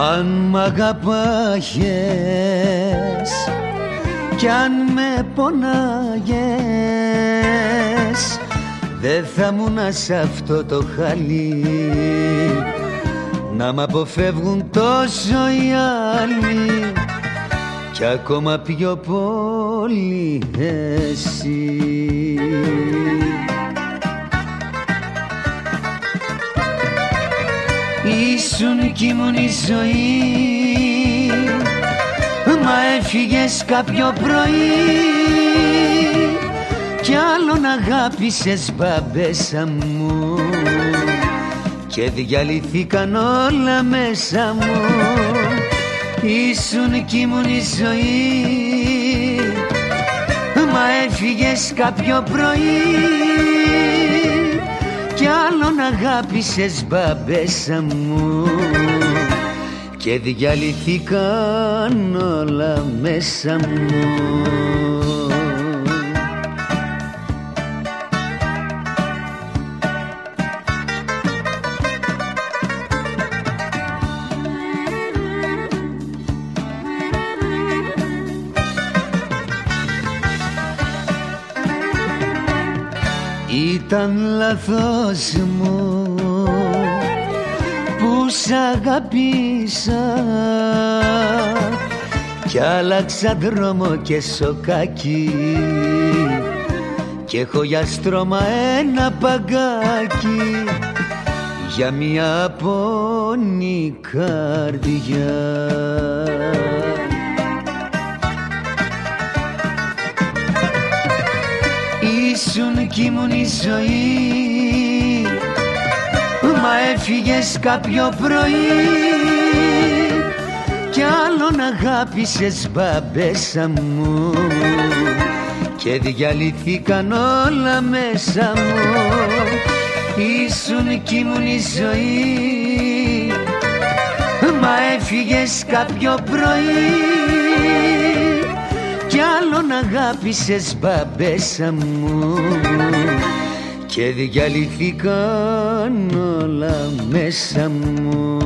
Αν μ' αγαπάγες κι αν με πονάγες δεν θα μου σε αυτό το χαλί. Να μ' αποφεύγουν τόσο οι άλλοι κι ακόμα πιο πολύ εσύ Ήσουν κι ήμουν η ζωή. Μα έφυγες κάποιο πρωί. Κι άλλον αγάπησες μπαμπέσα μου. Και διαλυθήκαν όλα μέσα μου. Ήσουν κι ήμουν η ζωή. Μα έφυγες κάποιο πρωί κι άλλον αγάπησες μπαμπέσα μου και διαλυθήκαν όλα μέσα μου Ήταν λάθος μου που σ' αγαπήσα. Κι άλλαξα δρόμο και σοκάκι. Και έχω για στρώμα ένα παγκάκι. Για μια απόνη καρδιά ήσουν κι ήμουν η ζωή. Μα έφυγες κάποιο πρωί Κι άλλον αγάπησες μπαμπέσα μου. Και διαλυθήκαν όλα μέσα μου. Ήσουν κι ήμουν η ζωή. Μα έφυγες κάποιο πρωί κι άλλον αγάπησες μπαμπέσα μου και διαλυθήκαν όλα μέσα μου